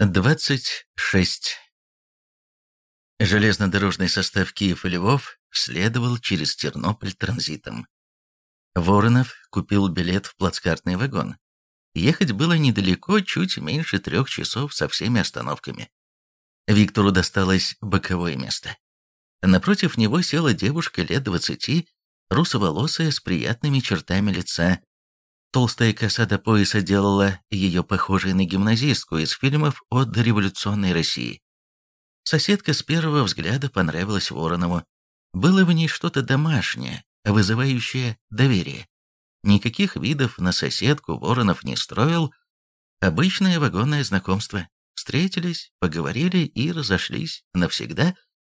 26. Железнодорожный состав Киев и Львов следовал через Тернополь транзитом. Воронов купил билет в плацкартный вагон. Ехать было недалеко, чуть меньше трех часов со всеми остановками. Виктору досталось боковое место. Напротив него села девушка лет двадцати, русоволосая, с приятными чертами лица, Толстая коса до пояса делала ее похожей на гимназистку из фильмов о дореволюционной России. Соседка с первого взгляда понравилась Воронову. Было в ней что-то домашнее, вызывающее доверие. Никаких видов на соседку Воронов не строил. Обычное вагонное знакомство. Встретились, поговорили и разошлись навсегда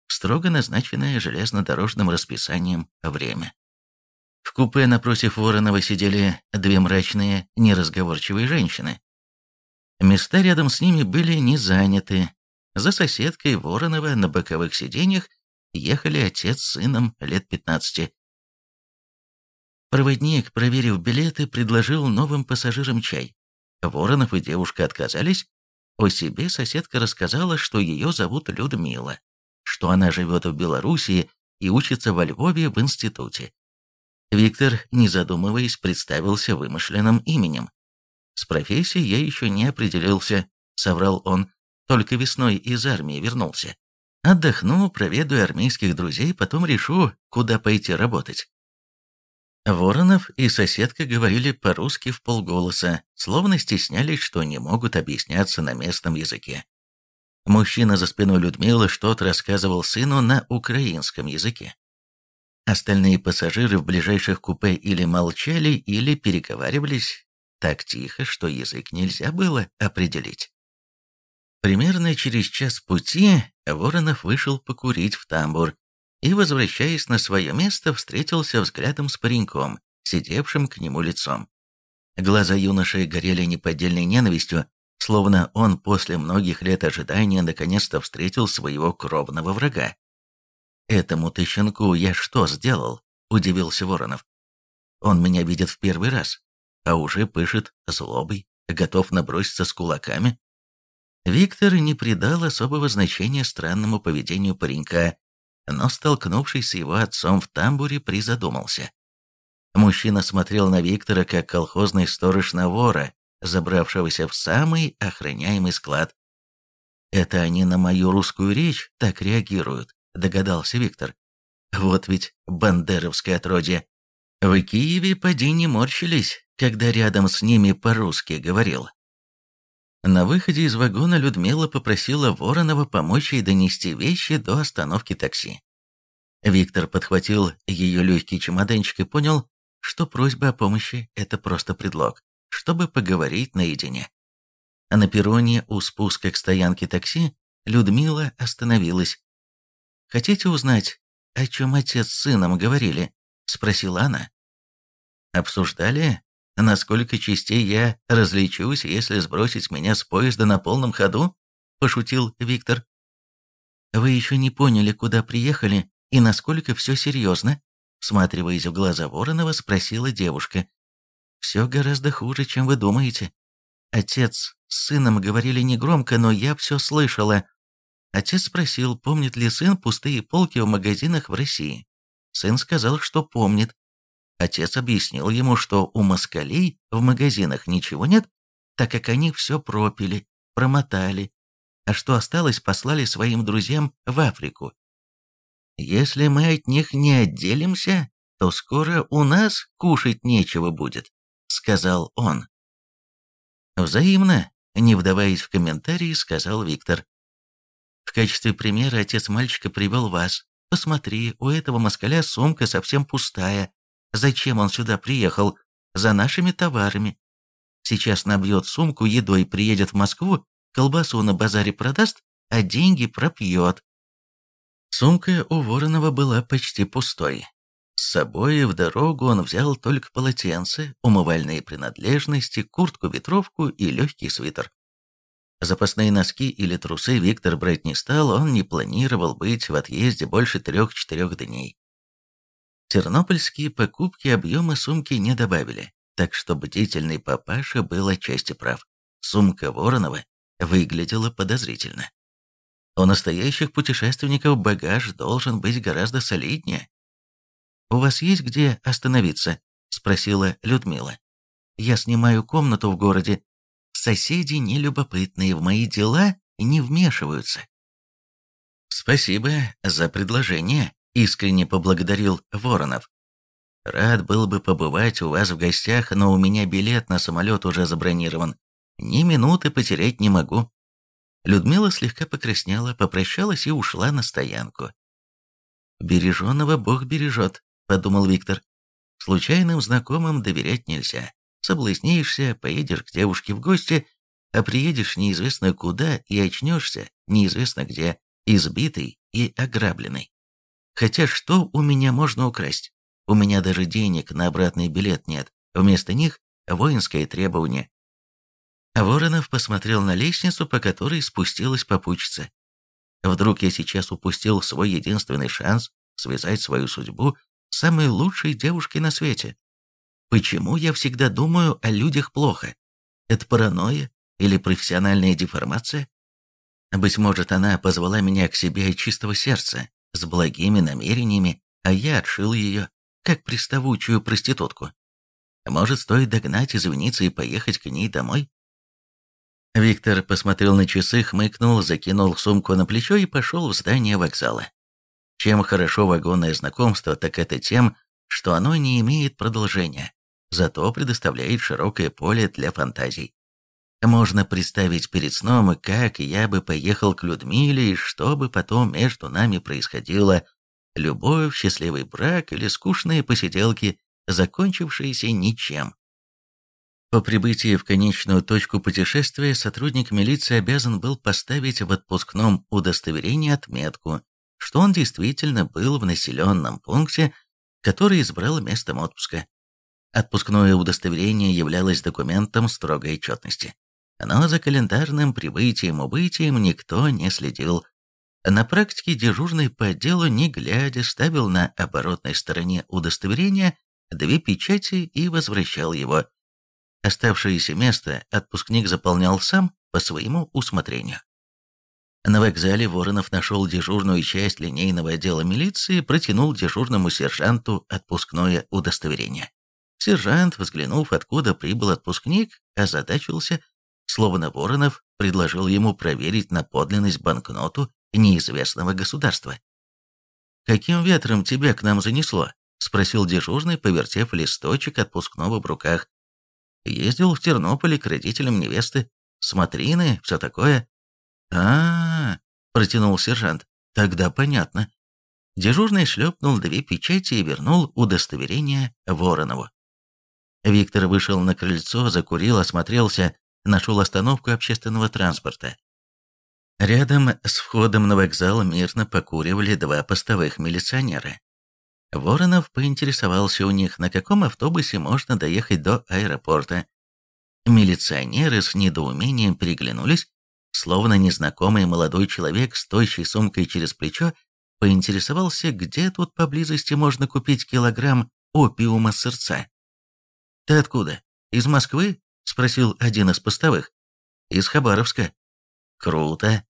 в строго назначенное железнодорожным расписанием время. В купе напротив Воронова сидели две мрачные, неразговорчивые женщины. Места рядом с ними были не заняты. За соседкой Воронова на боковых сиденьях ехали отец с сыном лет 15. Проводник, проверив билеты, предложил новым пассажирам чай. Воронов и девушка отказались. О себе соседка рассказала, что ее зовут Людмила, что она живет в Белоруссии и учится во Львове в институте. Виктор, не задумываясь, представился вымышленным именем. «С профессией я еще не определился», — соврал он, — «только весной из армии вернулся. Отдохну, проведу армейских друзей, потом решу, куда пойти работать». Воронов и соседка говорили по-русски в полголоса, словно стеснялись, что не могут объясняться на местном языке. Мужчина за спиной Людмилы что-то рассказывал сыну на украинском языке. Остальные пассажиры в ближайших купе или молчали, или переговаривались так тихо, что язык нельзя было определить. Примерно через час пути Воронов вышел покурить в тамбур и, возвращаясь на свое место, встретился взглядом с пареньком, сидевшим к нему лицом. Глаза юноши горели неподдельной ненавистью, словно он после многих лет ожидания наконец-то встретил своего кровного врага. «Этому-то щенку я что сделал?» – удивился Воронов. «Он меня видит в первый раз, а уже пышет злобой, готов наброситься с кулаками». Виктор не придал особого значения странному поведению паренька, но, столкнувшись с его отцом в тамбуре, призадумался. Мужчина смотрел на Виктора, как колхозный сторож на вора, забравшегося в самый охраняемый склад. Это они на мою русскую речь так реагируют догадался Виктор. Вот ведь бандеровское отродье. В Киеве поди не морщились, когда рядом с ними по-русски говорил. На выходе из вагона Людмила попросила Воронова помочь ей донести вещи до остановки такси. Виктор подхватил ее легкий чемоданчик и понял, что просьба о помощи – это просто предлог, чтобы поговорить наедине. А на перроне у спуска к стоянке такси Людмила остановилась, Хотите узнать, о чем отец с сыном говорили?» – спросила она. «Обсуждали, насколько частей я различусь, если сбросить меня с поезда на полном ходу?» – пошутил Виктор. «Вы еще не поняли, куда приехали и насколько все серьезно?» Всматриваясь в глаза Воронова, спросила девушка. «Все гораздо хуже, чем вы думаете. Отец с сыном говорили негромко, но я все слышала. Отец спросил, помнит ли сын пустые полки в магазинах в России. Сын сказал, что помнит. Отец объяснил ему, что у москалей в магазинах ничего нет, так как они все пропили, промотали, а что осталось, послали своим друзьям в Африку. Если мы от них не отделимся, то скоро у нас кушать нечего будет, сказал он. Взаимно, не вдаваясь в комментарии, сказал Виктор. В качестве примера отец мальчика привел вас. Посмотри, у этого москаля сумка совсем пустая. Зачем он сюда приехал? За нашими товарами. Сейчас набьет сумку едой, приедет в Москву, колбасу на базаре продаст, а деньги пропьет. Сумка у Воронова была почти пустой. С собой в дорогу он взял только полотенце, умывальные принадлежности, куртку-ветровку и легкий свитер. Запасные носки или трусы Виктор брать не стал, он не планировал быть в отъезде больше трех-четырех дней. Тернопольские покупки объема сумки не добавили, так что бдительный папаша был отчасти прав. Сумка Воронова выглядело подозрительно. У настоящих путешественников багаж должен быть гораздо солиднее. «У вас есть где остановиться?» – спросила Людмила. «Я снимаю комнату в городе. Соседи нелюбопытные, в мои дела не вмешиваются». «Спасибо за предложение», – искренне поблагодарил Воронов. «Рад был бы побывать у вас в гостях, но у меня билет на самолет уже забронирован. Ни минуты потерять не могу». Людмила слегка покраснела, попрощалась и ушла на стоянку. «Береженного Бог бережет», — подумал Виктор. «Случайным знакомым доверять нельзя. Соблазнишься, поедешь к девушке в гости, а приедешь неизвестно куда и очнешься неизвестно где, избитый и ограбленный. Хотя что у меня можно украсть? У меня даже денег на обратный билет нет. Вместо них воинское требование. Воронов посмотрел на лестницу, по которой спустилась попутчица. Вдруг я сейчас упустил свой единственный шанс связать свою судьбу с самой лучшей девушкой на свете. Почему я всегда думаю о людях плохо? Это паранойя или профессиональная деформация? Быть может, она позвала меня к себе от чистого сердца, с благими намерениями, а я отшил ее, как приставучую проститутку. Может, стоит догнать, извиниться и поехать к ней домой? Виктор посмотрел на часы, хмыкнул, закинул сумку на плечо и пошел в здание вокзала. Чем хорошо вагонное знакомство, так это тем, что оно не имеет продолжения, зато предоставляет широкое поле для фантазий. Можно представить перед сном, как я бы поехал к Людмиле, и что бы потом между нами происходило. Любовь, счастливый брак или скучные посиделки, закончившиеся ничем. По прибытии в конечную точку путешествия сотрудник милиции обязан был поставить в отпускном удостоверении отметку, что он действительно был в населенном пункте, который избрал местом отпуска. Отпускное удостоверение являлось документом строгой отчетности. Но за календарным прибытием-убытием никто не следил. На практике дежурный по делу, не глядя, ставил на оборотной стороне удостоверения две печати и возвращал его – Оставшееся место отпускник заполнял сам по своему усмотрению. На вокзале Воронов нашел дежурную часть линейного отдела милиции, протянул дежурному сержанту отпускное удостоверение. Сержант, взглянув, откуда прибыл отпускник, озадачился, словно Воронов предложил ему проверить на подлинность банкноту неизвестного государства. «Каким ветром тебя к нам занесло?» — спросил дежурный, повертев листочек отпускного в руках. Ездил в Тернополе к родителям невесты. Смотрины, все такое. а, -а, -а протянул сержант. «Тогда понятно». Дежурный шлепнул две печати и вернул удостоверение Воронову. Виктор вышел на крыльцо, закурил, осмотрелся, нашел остановку общественного транспорта. Рядом с входом на вокзал мирно покуривали два постовых милиционера. Воронов поинтересовался у них, на каком автобусе можно доехать до аэропорта. Милиционеры с недоумением переглянулись, словно незнакомый молодой человек с тощей сумкой через плечо поинтересовался, где тут поблизости можно купить килограмм опиума сердца. «Ты откуда? Из Москвы?» — спросил один из постовых. «Из Хабаровска». «Круто».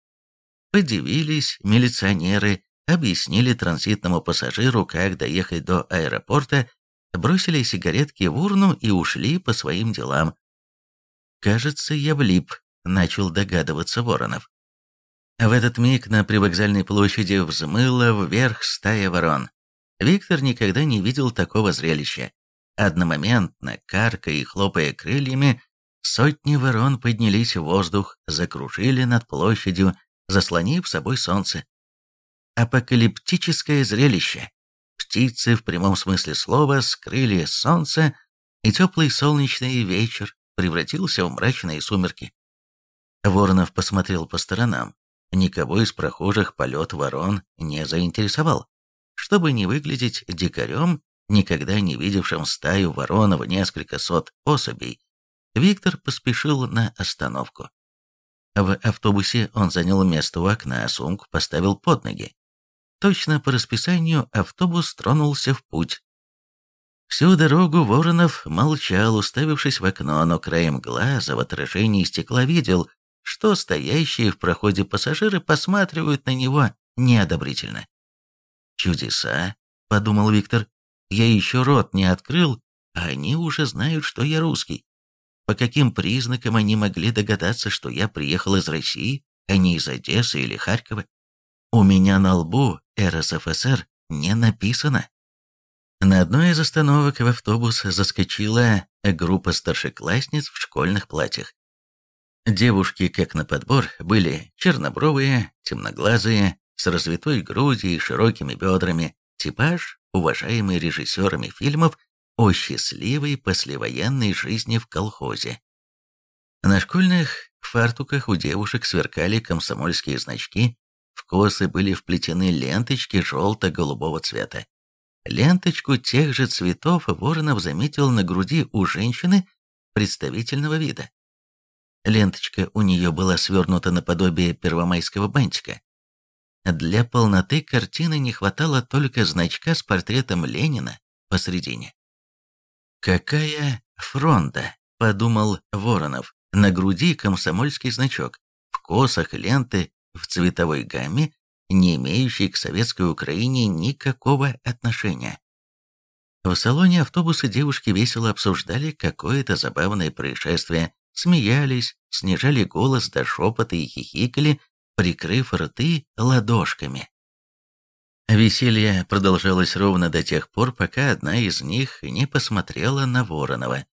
Подивились милиционеры, объяснили транзитному пассажиру, как доехать до аэропорта, бросили сигаретки в урну и ушли по своим делам. «Кажется, я влип», — начал догадываться Воронов. В этот миг на привокзальной площади взмыла вверх стая ворон. Виктор никогда не видел такого зрелища. Одномоментно, каркая и хлопая крыльями, сотни ворон поднялись в воздух, закружили над площадью, заслонив собой солнце апокалиптическое зрелище. Птицы в прямом смысле слова скрыли солнце, и теплый солнечный вечер превратился в мрачные сумерки. Воронов посмотрел по сторонам. Никого из прохожих полет ворон не заинтересовал. Чтобы не выглядеть дикарем, никогда не видевшим стаю ворон в несколько сот особей, Виктор поспешил на остановку. В автобусе он занял место у окна, а сумку поставил под ноги. Точно по расписанию автобус тронулся в путь. Всю дорогу Воронов молчал, уставившись в окно, но краем глаза в отражении стекла видел, что стоящие в проходе пассажиры посматривают на него неодобрительно. «Чудеса», — подумал Виктор, — «я еще рот не открыл, а они уже знают, что я русский. По каким признакам они могли догадаться, что я приехал из России, а не из Одессы или Харькова? У меня на лбу РСФСР не написано». На одной из остановок в автобус заскочила группа старшеклассниц в школьных платьях. Девушки, как на подбор, были чернобровые, темноглазые, с развитой грудью и широкими бедрами, типаж, уважаемый режиссерами фильмов о счастливой послевоенной жизни в колхозе. На школьных фартуках у девушек сверкали комсомольские значки, в косы были вплетены ленточки желто-голубого цвета. Ленточку тех же цветов Воронов заметил на груди у женщины представительного вида. Ленточка у нее была свернута наподобие первомайского бантика. Для полноты картины не хватало только значка с портретом Ленина посредине. «Какая фронта!» — подумал Воронов. На груди комсомольский значок, в косах ленты в цветовой гамме, не имеющей к советской Украине никакого отношения. В салоне автобуса девушки весело обсуждали какое-то забавное происшествие, смеялись, снижали голос до шепота и хихикали, прикрыв рты ладошками. Веселье продолжалось ровно до тех пор, пока одна из них не посмотрела на Воронова.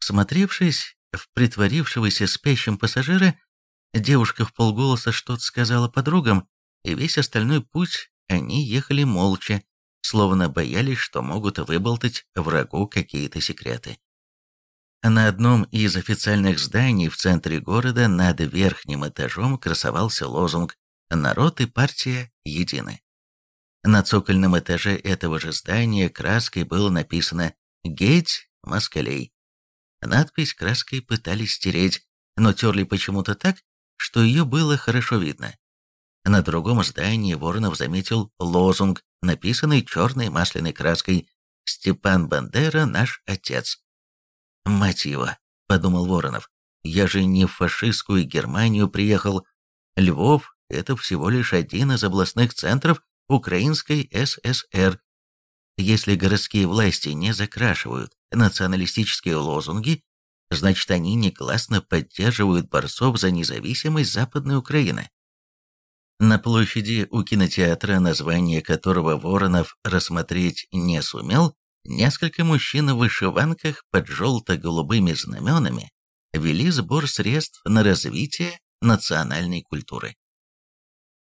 Смотревшись в притворившегося спящим пассажира, девушка в полголоса что-то сказала подругам, и весь остальной путь они ехали молча, словно боялись, что могут выболтать врагу какие-то секреты. На одном из официальных зданий в центре города над верхним этажом красовался лозунг «Народ и партия едины». На цокольном этаже этого же здания краской было написано «Геть москалей». Надпись краской пытались стереть, но терли почему-то так, что ее было хорошо видно. На другом здании Воронов заметил лозунг, написанный черной масляной краской «Степан Бандера – наш отец». «Мать его!» – подумал Воронов. «Я же не в фашистскую Германию приехал. Львов – это всего лишь один из областных центров Украинской ССР. Если городские власти не закрашивают националистические лозунги, значит они негласно поддерживают борцов за независимость Западной Украины. На площади у кинотеатра, название которого Воронов рассмотреть не сумел, Несколько мужчин в вышиванках под желто-голубыми знаменами вели сбор средств на развитие национальной культуры.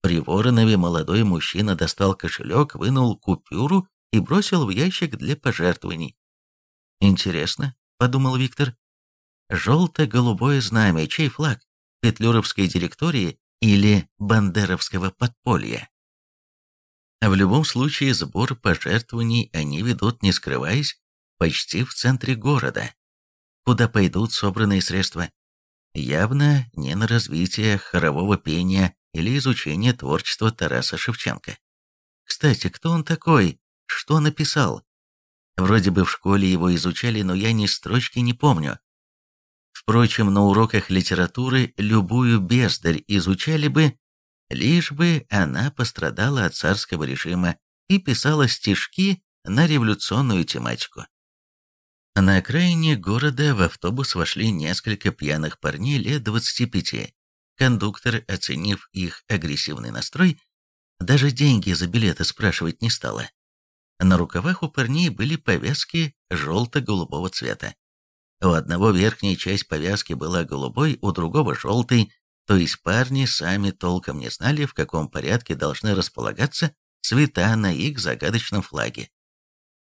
При Воронове молодой мужчина достал кошелек, вынул купюру и бросил в ящик для пожертвований. «Интересно», — подумал Виктор, — «желто-голубое знамя, чей флаг? Петлюровской директории или Бандеровского подполья?» В любом случае сбор пожертвований они ведут, не скрываясь, почти в центре города. Куда пойдут собранные средства? Явно не на развитие хорового пения или изучение творчества Тараса Шевченко. Кстати, кто он такой? Что написал? Вроде бы в школе его изучали, но я ни строчки не помню. Впрочем, на уроках литературы любую бездарь изучали бы, лишь бы она пострадала от царского режима и писала стишки на революционную тематику. На окраине города в автобус вошли несколько пьяных парней лет 25. Кондуктор, оценив их агрессивный настрой, даже деньги за билеты спрашивать не стала. На рукавах у парней были повязки желто-голубого цвета. У одного верхняя часть повязки была голубой, у другого желтой, то есть парни сами толком не знали, в каком порядке должны располагаться цвета на их загадочном флаге.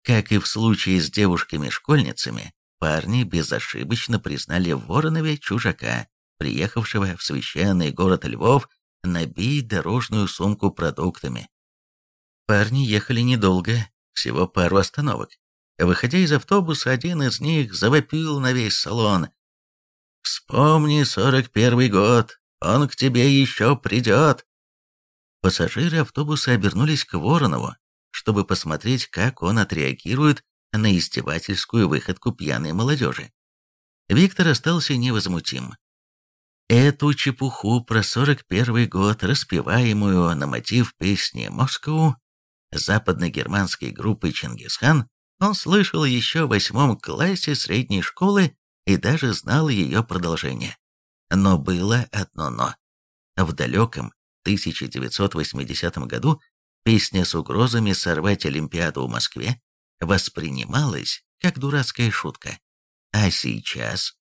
Как и в случае с девушками-школьницами, парни безошибочно признали в Воронове чужака, приехавшего в священный город Львов набить дорожную сумку продуктами. Парни ехали недолго, всего пару остановок. Выходя из автобуса, один из них завопил на весь салон. «Вспомни сорок первый год, он к тебе еще придет!» Пассажиры автобуса обернулись к Воронову, чтобы посмотреть, как он отреагирует на издевательскую выходку пьяной молодежи. Виктор остался невозмутим. Эту чепуху про 41 год, распеваемую на мотив песни «Москву» западно-германской группы «Чингисхан», он слышал еще в восьмом классе средней школы и даже знал ее продолжение. Но было одно «но». В далеком 1980 году песня с угрозами сорвать Олимпиаду в Москве воспринималась как дурацкая шутка. А сейчас